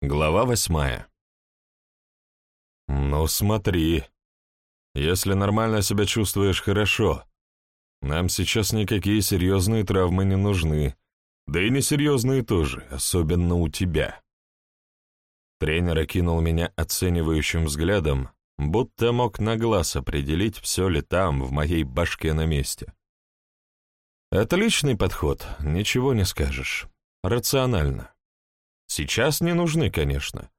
Глава восьмая. «Ну смотри, если нормально себя чувствуешь хорошо, нам сейчас никакие серьезные травмы не нужны, да и несерьезные тоже, особенно у тебя». Тренер окинул меня оценивающим взглядом, будто мог на глаз определить, все ли там, в моей башке на месте. Отличный подход, ничего не скажешь. Рационально. Сейчас не нужны, конечно,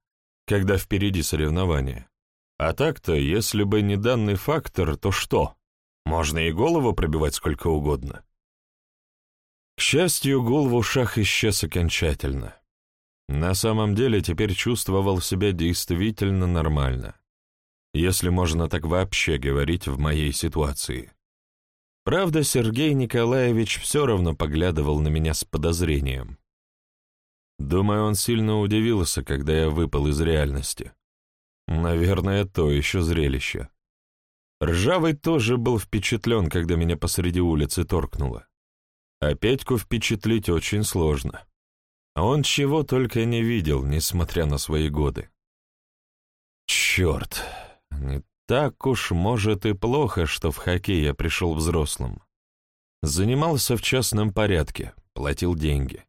когда впереди соревнования. А так-то, если бы не данный фактор, то что? Можно и голову пробивать сколько угодно. К счастью, гул в ушах исчез окончательно. На самом деле теперь чувствовал себя действительно нормально, если можно так вообще говорить в моей ситуации. Правда, Сергей Николаевич все равно поглядывал на меня с подозрением. Думаю, он сильно удивился, когда я выпал из реальности. Наверное, то еще зрелище. Ржавый тоже был впечатлен, когда меня посреди улицы торкнуло. А Петьку впечатлить очень сложно. Он чего только не видел, несмотря на свои годы. Черт, не так уж, может, и плохо, что в хоккей я пришел взрослым. Занимался в частном порядке, платил деньги.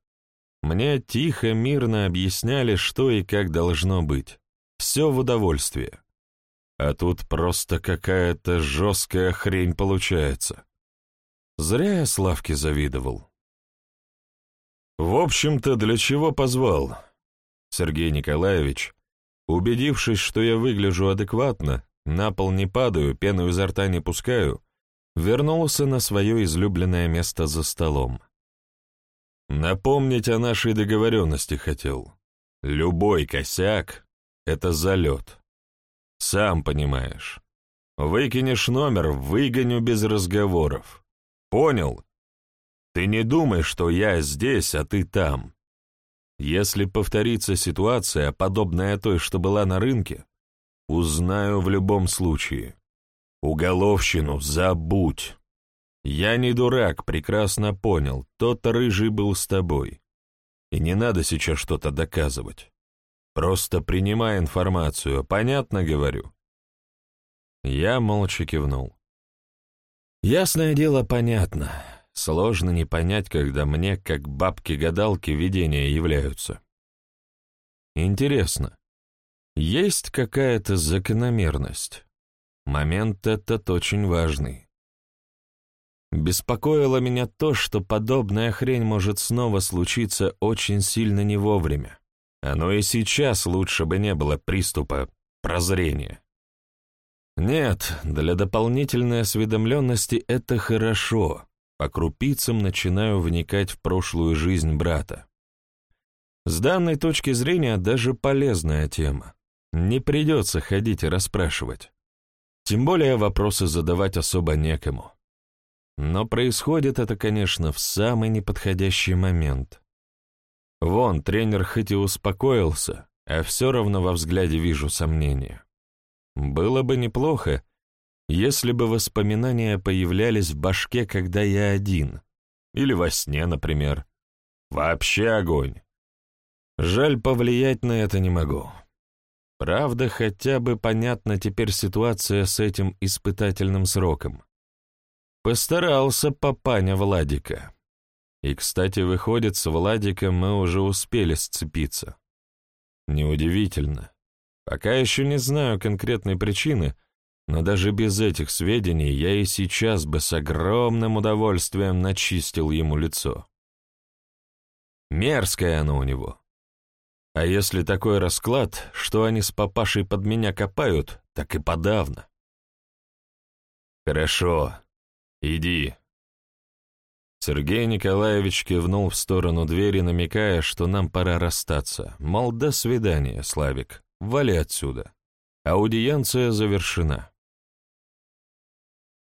Мне тихо, мирно объясняли, что и как должно быть. Все в удовольствие. А тут просто какая-то жесткая хрень получается. Зря я Славке завидовал. В общем-то, для чего позвал? Сергей Николаевич, убедившись, что я выгляжу адекватно, на пол не падаю, пену изо рта не пускаю, вернулся на свое излюбленное место за столом. Напомнить о нашей договоренности хотел. Любой косяк — это залет. Сам понимаешь. Выкинешь номер, выгоню без разговоров. Понял? Ты не думай, что я здесь, а ты там. Если повторится ситуация, подобная той, что была на рынке, узнаю в любом случае. Уголовщину забудь. Я не дурак, прекрасно понял, тот рыжий был с тобой. И не надо сейчас что-то доказывать. Просто принимай информацию, понятно говорю?» Я молча кивнул. «Ясное дело, понятно. Сложно не понять, когда мне, как бабки-гадалки, видения являются. Интересно, есть какая-то закономерность? Момент этот очень важный. Беспокоило меня то, что подобная хрень может снова случиться очень сильно не вовремя. Оно и сейчас лучше бы не было приступа прозрения. Нет, для дополнительной осведомленности это хорошо. По крупицам начинаю вникать в прошлую жизнь брата. С данной точки зрения даже полезная тема. Не придется ходить и расспрашивать. Тем более вопросы задавать особо некому. Но происходит это, конечно, в самый неподходящий момент. Вон, тренер хоть и успокоился, а все равно во взгляде вижу сомнения. Было бы неплохо, если бы воспоминания появлялись в башке, когда я один, или во сне, например. Вообще огонь. Жаль, повлиять на это не могу. Правда, хотя бы понятна теперь ситуация с этим испытательным сроком. Постарался папаня Владика. И, кстати, выходит, с Владиком мы уже успели сцепиться. Неудивительно. Пока еще не знаю конкретной причины, но даже без этих сведений я и сейчас бы с огромным удовольствием начистил ему лицо. Мерзкое оно у него. А если такой расклад, что они с папашей под меня копают, так и подавно. Хорошо, «Иди». Сергей Николаевич кивнул в сторону двери, намекая, что нам пора расстаться. Мол, до свидания, Славик, вали отсюда. Аудиенция завершена.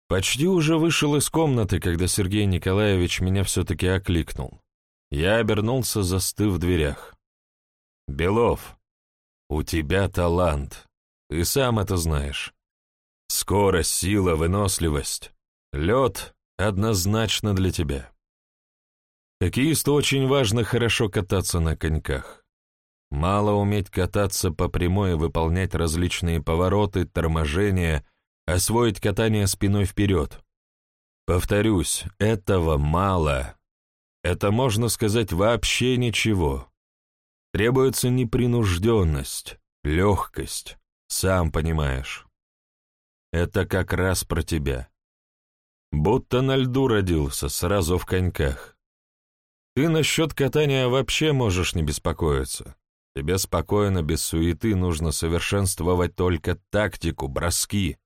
Почти уже вышел из комнаты, когда Сергей Николаевич меня все-таки окликнул. Я обернулся, застыв в дверях. «Белов, у тебя талант. Ты сам это знаешь. Скорость, сила, выносливость. Лед однозначно для тебя. Хоккеисту очень важно хорошо кататься на коньках. Мало уметь кататься по прямой и выполнять различные повороты, торможения, освоить катание спиной вперед. Повторюсь, этого мало. Это, можно сказать, вообще ничего. Требуется непринужденность, легкость, сам понимаешь. Это как раз про тебя. Будто на льду родился, сразу в коньках. Ты насчет катания вообще можешь не беспокоиться. Тебе спокойно, без суеты, нужно совершенствовать только тактику, броски.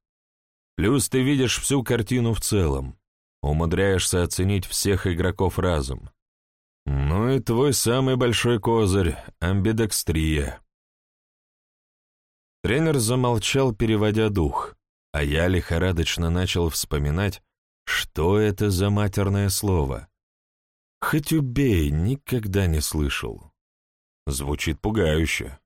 Плюс ты видишь всю картину в целом, умудряешься оценить всех игроков разом. Ну и твой самый большой козырь — амбидекстрия. Тренер замолчал, переводя дух, а я лихорадочно начал вспоминать, что это за матерное слово. Хоть убей, никогда не слышал. Звучит пугающе.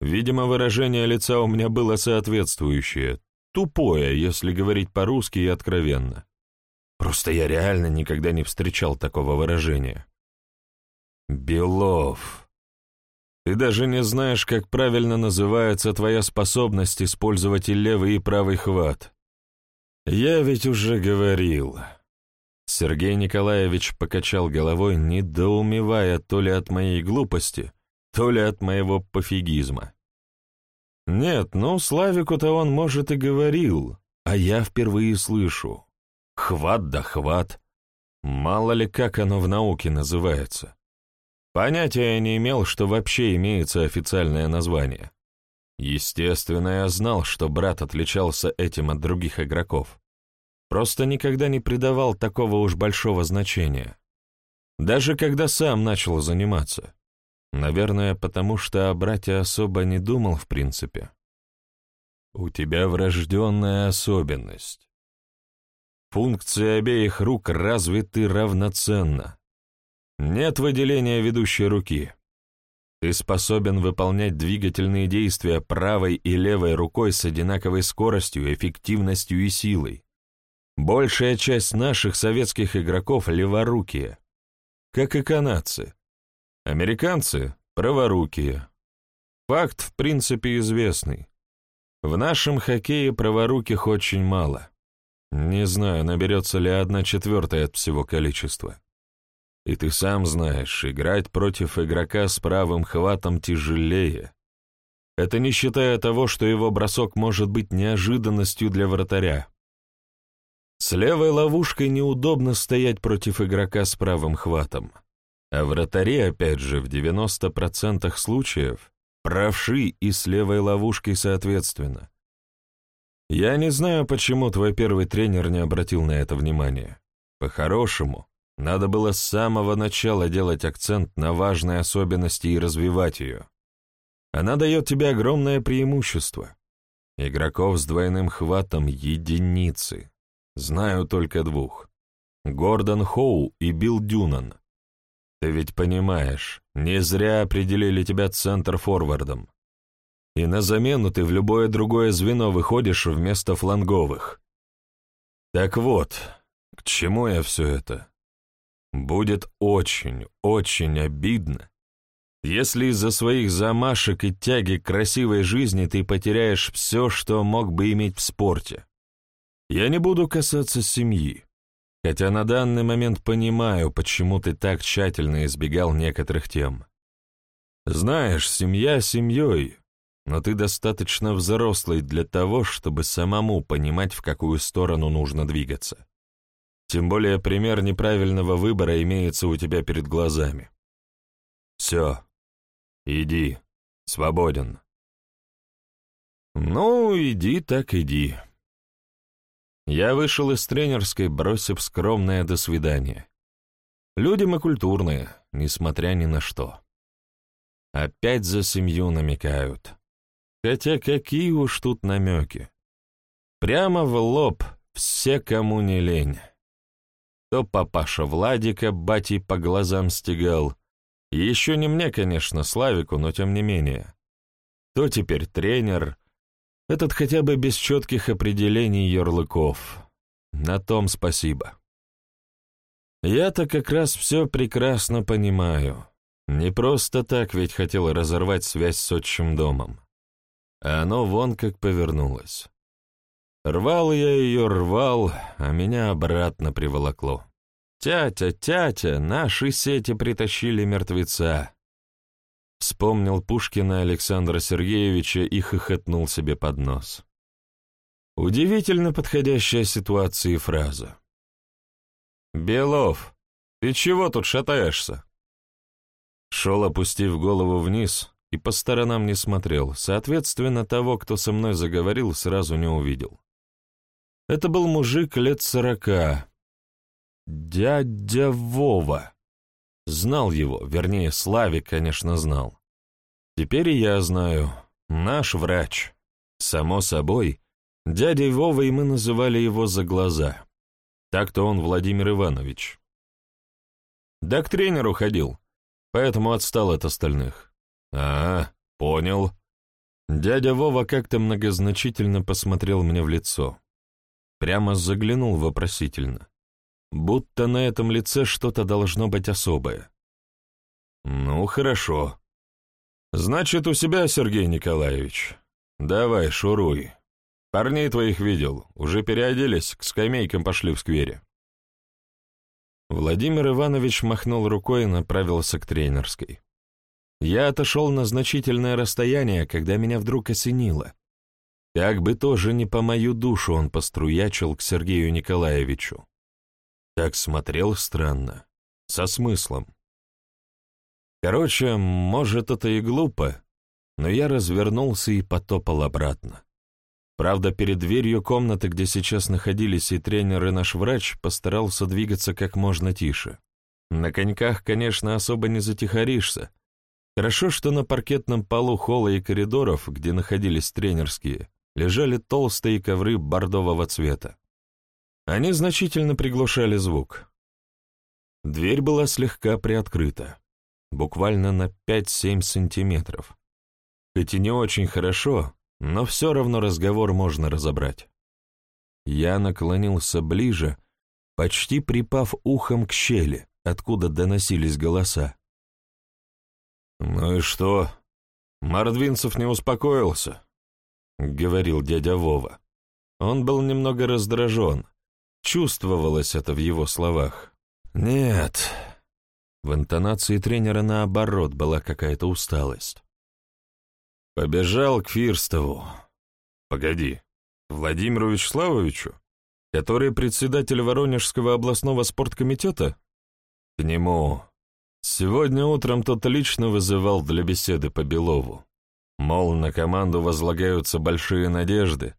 Видимо, выражение лица у меня было соответствующее, тупое, если говорить по-русски и откровенно. Просто я реально никогда не встречал такого выражения. Белов. Ты даже не знаешь, как правильно называется твоя способность использовать и левый, и правый хват. Я ведь уже говорил. Сергей Николаевич покачал головой, недоумевая то ли от моей глупости, то ли от моего пофигизма. Нет, ну, Славику-то он, может, и говорил, а я впервые слышу. Хват да хват. Мало ли, как оно в науке называется. Понятия не имел, что вообще имеется официальное название. Естественно, я знал, что брат отличался этим от других игроков. Просто никогда не придавал такого уж большого значения. Даже когда сам начал заниматься. Наверное, потому что о брате особо не думал в принципе. У тебя врожденная особенность. Функции обеих рук развиты равноценно. Нет выделения ведущей руки. Ты способен выполнять двигательные действия правой и левой рукой с одинаковой скоростью, эффективностью и силой. Большая часть наших советских игроков леворукие, как и канадцы. Американцы — праворукие. Факт, в принципе, известный. В нашем хоккее праворуких очень мало. Не знаю, наберется ли одна четвертая от всего количества. И ты сам знаешь, играть против игрока с правым хватом тяжелее. Это не считая того, что его бросок может быть неожиданностью для вратаря. С левой ловушкой неудобно стоять против игрока с правым хватом. А вратари, опять же, в 90% случаев правши и с левой ловушкой соответственно. Я не знаю, почему твой первый тренер не обратил на это внимания. По-хорошему, надо было с самого начала делать акцент на важные особенности и развивать ее. Она дает тебе огромное преимущество. Игроков с двойным хватом — единицы. Знаю только двух. Гордон Хоу и Билл Дюнан. Ты ведь понимаешь, не зря определили тебя центр-форвардом. И на замену ты в любое другое звено выходишь вместо фланговых. Так вот, к чему я все это? Будет очень, очень обидно, если из-за своих замашек и тяги к красивой жизни ты потеряешь все, что мог бы иметь в спорте. Я не буду касаться семьи, хотя на данный момент понимаю, почему ты так тщательно избегал некоторых тем. Знаешь, семья семьей, но ты достаточно взрослый для того, чтобы самому понимать, в какую сторону нужно двигаться. Тем более пример неправильного выбора имеется у тебя перед глазами. Все, иди, свободен. Ну, иди так иди. Я вышел из тренерской, бросив скромное «до свидания». Люди мы культурные, несмотря ни на что. Опять за семью намекают. Хотя какие уж тут намеки. Прямо в лоб все, кому не лень. То папаша Владика батей по глазам стегал. Еще не мне, конечно, Славику, но тем не менее. То теперь тренер, этот хотя бы без четких определений ярлыков. На том спасибо. Я-то как раз все прекрасно понимаю. Не просто так ведь хотел разорвать связь с отчим домом. А оно вон как повернулось. Рвал я ее, рвал, а меня обратно приволокло. «Тятя, тятя, наши сети притащили мертвеца!» Вспомнил Пушкина Александра Сергеевича и хохотнул себе под нос. Удивительно подходящая ситуация и фраза. «Белов, ты чего тут шатаешься?» Шел, опустив голову вниз, и по сторонам не смотрел, соответственно, того, кто со мной заговорил, сразу не увидел. Это был мужик лет сорока, дядя Вова. Знал его, вернее, Славик, конечно, знал. Теперь и я знаю, наш врач. Само собой, дядей Вовой мы называли его за глаза. Так-то он Владимир Иванович. Да к тренеру ходил, поэтому отстал от остальных. А, понял. Дядя Вова как-то многозначительно посмотрел мне в лицо. Прямо заглянул вопросительно. Будто на этом лице что-то должно быть особое. «Ну, хорошо. Значит, у себя, Сергей Николаевич. Давай, шуруй. Парней твоих видел, уже переоделись, к скамейкам пошли в сквере». Владимир Иванович махнул рукой и направился к тренерской. Я отошел на значительное расстояние, когда меня вдруг осенило. Как бы тоже не по мою душу он поструячил к Сергею Николаевичу. Так смотрел странно, со смыслом. Короче, может, это и глупо, но я развернулся и потопал обратно. Правда, перед дверью комнаты, где сейчас находились и тренер, и наш врач, постарался двигаться как можно тише. На коньках, конечно, особо не затихаришься. Хорошо, что на паркетном полу холла и коридоров, где находились тренерские, лежали толстые ковры бордового цвета. Они значительно приглушали звук. Дверь была слегка приоткрыта, буквально на 5-7 сантиметров. Хоть и не очень хорошо, но все равно разговор можно разобрать. Я наклонился ближе, почти припав ухом к щели, откуда доносились голоса. «Ну и что? Мордвинцев не успокоился?» — говорил дядя Вова. Он был немного раздражен, Чувствовалось это в его словах. «Нет». В интонации тренера, наоборот, была какая-то усталость. «Побежал к Фирстову. Погоди, Владимиру Вячеславовичу, который председатель Воронежского областного спорткомитета? К нему. Сегодня утром тот лично вызывал для беседы по Белову. Мол, на команду возлагаются большие надежды,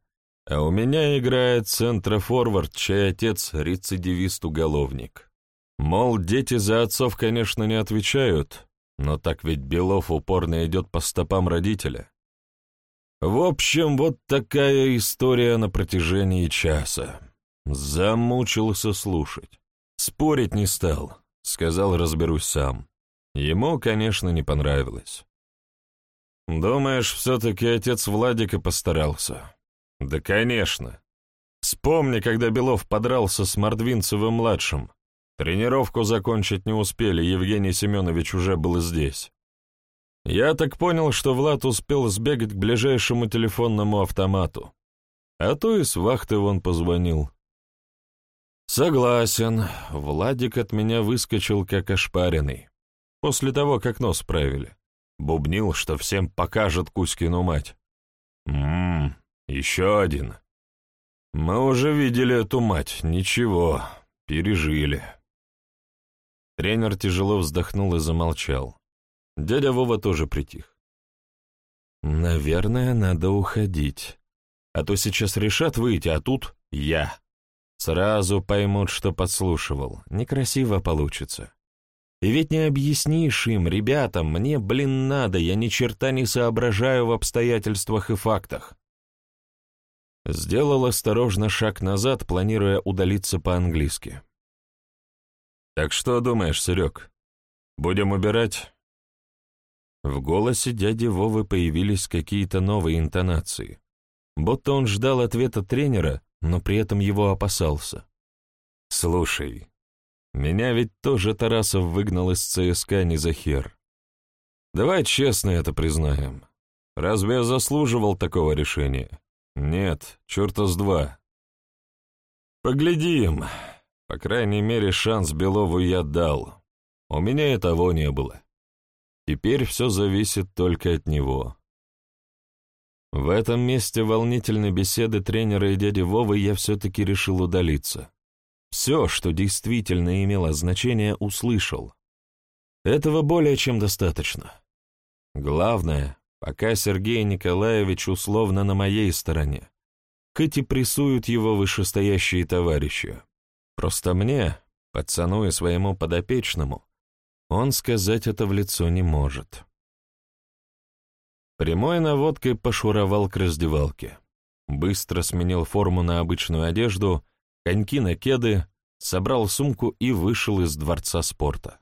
а у меня играет центрофорвард, чей отец — рецидивист-уголовник. Мол, дети за отцов, конечно, не отвечают, но так ведь Белов упорно идет по стопам родителя. В общем, вот такая история на протяжении часа. Замучился слушать. Спорить не стал, сказал, разберусь сам. Ему, конечно, не понравилось. «Думаешь, все-таки отец Владика постарался?» Да, конечно. Вспомни, когда Белов подрался с Мордвинцевым-младшим. Тренировку закончить не успели, Евгений Семенович уже был здесь. Я так понял, что Влад успел сбегать к ближайшему телефонному автомату. А то и с вахты вон позвонил. Согласен, Владик от меня выскочил как ошпаренный. После того, как нос правили. Бубнил, что всем покажет Кузькину мать. Ммм, еще один. Мы уже видели эту мать. Ничего, пережили. Тренер тяжело вздохнул и замолчал. Дядя Вова тоже притих. «Наверное, надо уходить. А то сейчас решат выйти, а тут я. Сразу поймут, что подслушивал. Некрасиво получится. И ведь не объяснишь им, ребятам, мне, блин, надо, я ни черта не соображаю в обстоятельствах и фактах. Сделал осторожно шаг назад, планируя удалиться по-английски. «Так что думаешь, Серег? Будем убирать?» В голосе дяди Вовы появились какие-то новые интонации. Будто он ждал ответа тренера, но при этом его опасался. «Слушай, меня ведь тоже Тарасов выгнал из ЦСКА не за хер. Давай честно это признаем. Разве я заслуживал такого решения? Нет, черта с два. Поглядим. По крайней мере, шанс Белову я дал. У меня и того не было. Теперь все зависит только от него. В этом месте волнительной беседы тренера и дяди Вовы я все-таки решил удалиться. Все, что действительно имело значение, услышал. Этого более чем достаточно. Главное, пока Сергей Николаевич условно на моей стороне, хоть и прессуют его вышестоящие товарищи. Просто мне, пацану и своему подопечному, он сказать это в лицо не может. Прямой наводкой пошуровал к раздевалке. Быстро сменил форму на обычную одежду, коньки на кеды, собрал сумку и вышел из дворца спорта.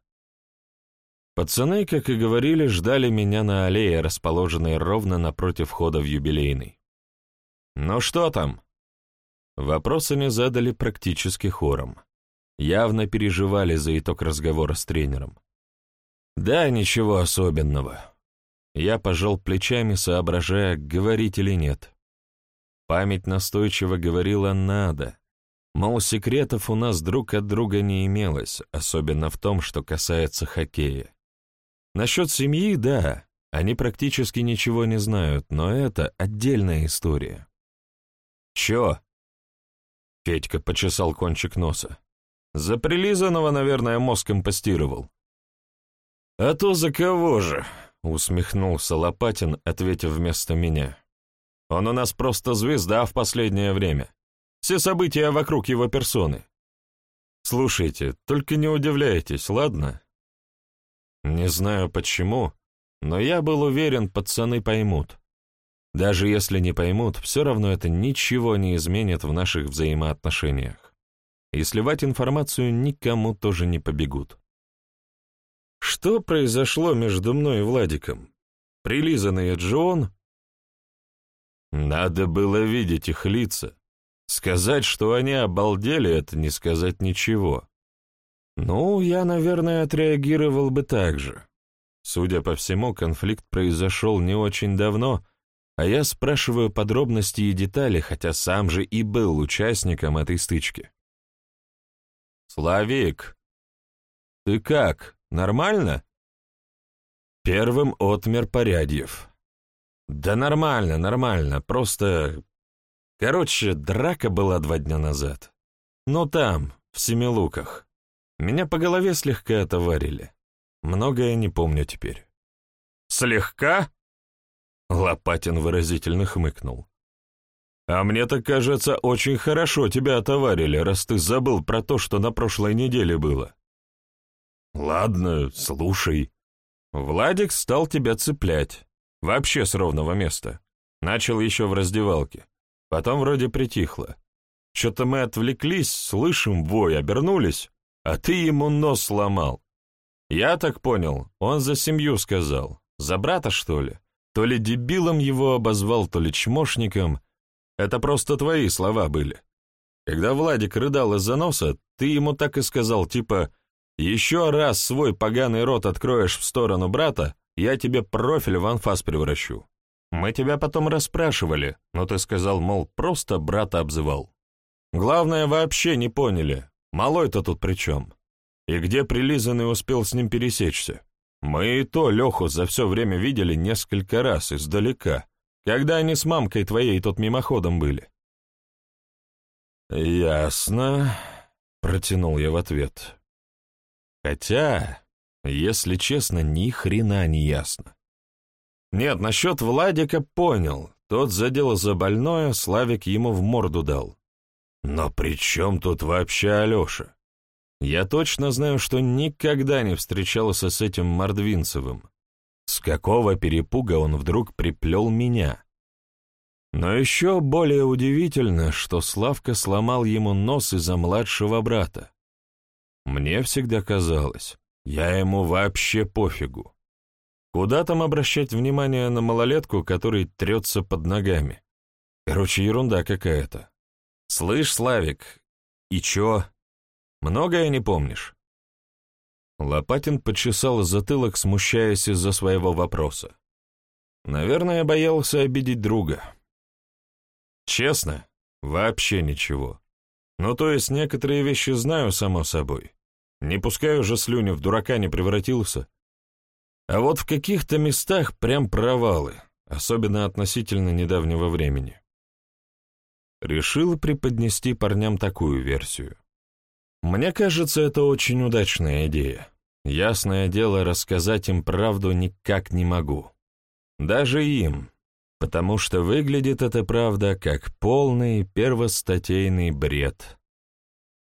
Пацаны, как и говорили, ждали меня на аллее, расположенной ровно напротив входа в юбилейный. «Ну что там?» Вопросы не задали практически хором. Явно переживали за итог разговора с тренером. «Да, ничего особенного». Я пожал плечами, соображая, говорить или нет. Память настойчиво говорила «надо». Мол, секретов у нас друг от друга не имелось, особенно в том, что касается хоккея. Насчет семьи — да, они практически ничего не знают, но это отдельная история. «Чё?» — Федька почесал кончик носа. «За прилизанного, наверное, мозг импостировал». «А то за кого же?» — усмехнулся Лопатин, ответив вместо меня. «Он у нас просто звезда в последнее время. Все события вокруг его персоны. Слушайте, только не удивляйтесь, ладно?» Не знаю почему, но я был уверен, пацаны поймут. Даже если не поймут, все равно это ничего не изменит в наших взаимоотношениях. И сливать информацию никому тоже не побегут. Что произошло между мной и Владиком? Прилизанный Джон? Надо было видеть их лица. Сказать, что они обалдели, это не сказать ничего. Ну, я, наверное, отреагировал бы так же. Судя по всему, конфликт произошел не очень давно, а я спрашиваю подробности и детали, хотя сам же и был участником этой стычки. «Славик, ты как?» Нормально?» Первым отмер Порядьев. «Да нормально, нормально, просто... Короче, драка была два дня назад. Ну там, в Семилуках. Меня по голове слегка отоварили. Многое не помню теперь». «Слегка?» Лопатин выразительно хмыкнул. «А мне так кажется, очень хорошо тебя отоварили, раз ты забыл про то, что на прошлой неделе было. «Ладно, слушай. Владик стал тебя цеплять. Вообще с ровного места. Начал еще в раздевалке. Потом вроде притихло. Что-то мы отвлеклись, слышим вой, обернулись, а ты ему нос сломал. Я так понял, он за семью сказал. За брата, что ли? То ли дебилом его обозвал, то ли чмошником. Это просто твои слова были. Когда Владик рыдал из-за носа, ты ему так и сказал, типа еще раз свой поганый рот откроешь в сторону брата, я тебе профиль в анфас превращу. Мы тебя потом расспрашивали, но ты сказал, мол, просто брата обзывал. Главное, вообще не поняли, малой-то тут при чем? И где прилизанный успел с ним пересечься? Мы и то Леху за все время видели несколько раз издалека, когда они с мамкой твоей тут мимоходом были. «Ясно», — протянул я в ответ. Хотя, если честно, ни хрена не ясно. Нет, насчет Владика понял. Тот задел за больное, Славик ему в морду дал. Но при чем тут вообще Алеша? Я точно знаю, что никогда не встречался с этим Мордвинцевым. С какого перепуга он вдруг приплел меня? Но еще более удивительно, что Славка сломал ему нос из-за младшего брата. Мне всегда казалось, я ему вообще пофигу. Куда там обращать внимание на малолетку, который трется под ногами? Короче, ерунда какая-то. Слышь, Славик, и чё? Многое не помнишь? Лопатин почесал затылок, смущаясь из-за своего вопроса. Наверное, боялся обидеть друга. Честно, вообще ничего. Ну, то есть некоторые вещи знаю, само собой. Не пускаю же слюни, в дурака не превратился. А вот в каких-то местах прям провалы, особенно относительно недавнего времени. Решил преподнести парням такую версию. Мне кажется, это очень удачная идея. Ясное дело, рассказать им правду никак не могу. Даже им, потому что выглядит эта правда как полный первостатейный бред.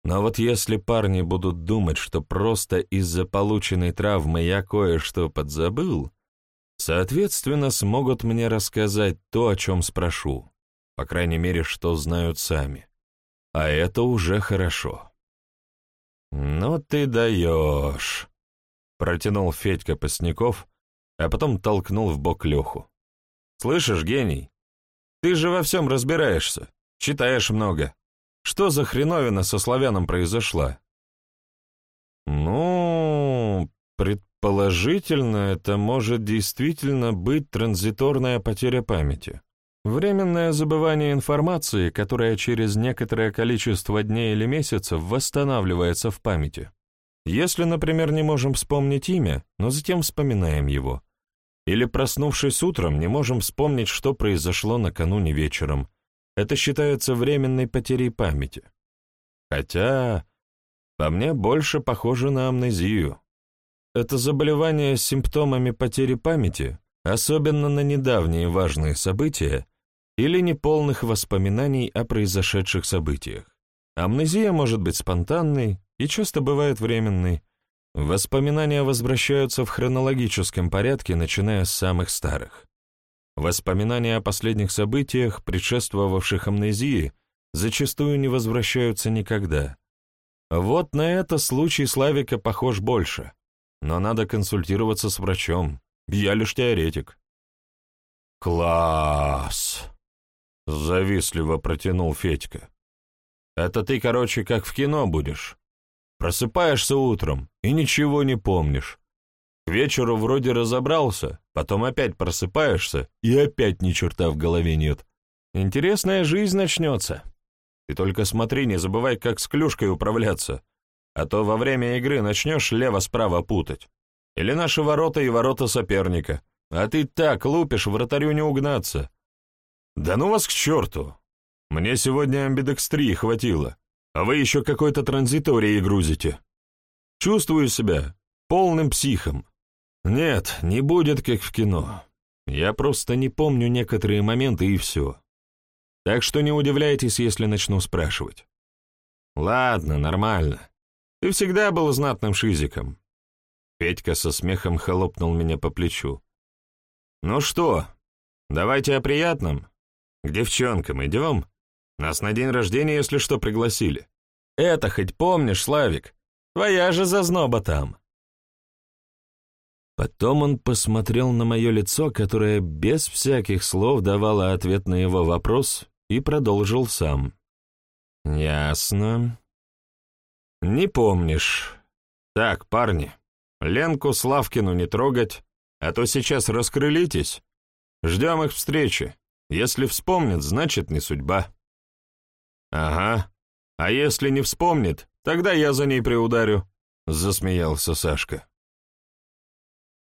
Но вот если парни будут думать, что просто из-за полученной травмы я кое-что подзабыл, соответственно, смогут мне рассказать то, о чем спрошу, по крайней мере, что знают сами. А это уже хорошо. «Ну ты даешь!» — протянул Федька Посняков, а потом толкнул в бок Леху. «Слышишь, гений, ты же во всем разбираешься, читаешь много. Что за хреновина со славяном произошла?» «Ну, предположительно, это может действительно быть транзиторная потеря памяти. Временное забывание информации, которая через некоторое количество дней или месяцев восстанавливается в памяти. Если, например, не можем вспомнить имя, но затем вспоминаем его. Или, проснувшись утром, не можем вспомнить, что произошло накануне вечером. Это считается временной потерей памяти. Хотя, по мне, больше похоже на амнезию. Это заболевание с симптомами потери памяти, особенно на недавние важные события, или неполных воспоминаний о произошедших событиях. Амнезия может быть спонтанной и часто бывает временной. Воспоминания возвращаются в хронологическом порядке, начиная с самых старых. Воспоминания о последних событиях, предшествовавших амнезии, зачастую не возвращаются никогда. Вот на это случай Славика похож больше, но надо консультироваться с врачом. Я лишь теоретик. «Класс!» — завистливо протянул Федька. «Это ты, короче, как в кино будешь. Просыпаешься утром и ничего не помнишь. Вечеру вроде разобрался, потом опять просыпаешься и опять ни черта в голове нет. Интересная жизнь начнется. Ты только смотри, не забывай, как с клюшкой управляться, а то во время игры начнешь лево-справа путать. Или наши ворота и ворота соперника. А ты так лупишь, вратарю не угнаться. Да ну вас к черту! Мне сегодня амбидекстрии хватило а вы еще какой-то транзиторией грузите. Чувствую себя полным психом. Нет, не будет как в кино. Я просто не помню некоторые моменты и все. Так что не удивляйтесь, если начну спрашивать. Ладно, нормально. Ты всегда был знатным шизиком. Петька со смехом хлопнул меня по плечу. Ну что, давайте о приятном. К девчонкам идем? Нас на день рождения, если что, пригласили. Это хоть помнишь, Славик? Твоя же зазноба там. Потом он посмотрел на мое лицо, которое без всяких слов давало ответ на его вопрос, и продолжил сам. «Ясно. Не помнишь. Так, парни, Ленку Славкину не трогать, а то сейчас раскрылитесь. Ждем их встречи. Если вспомнят, значит, не судьба». «Ага. А если не вспомнит, тогда я за ней приударю», — засмеялся Сашка.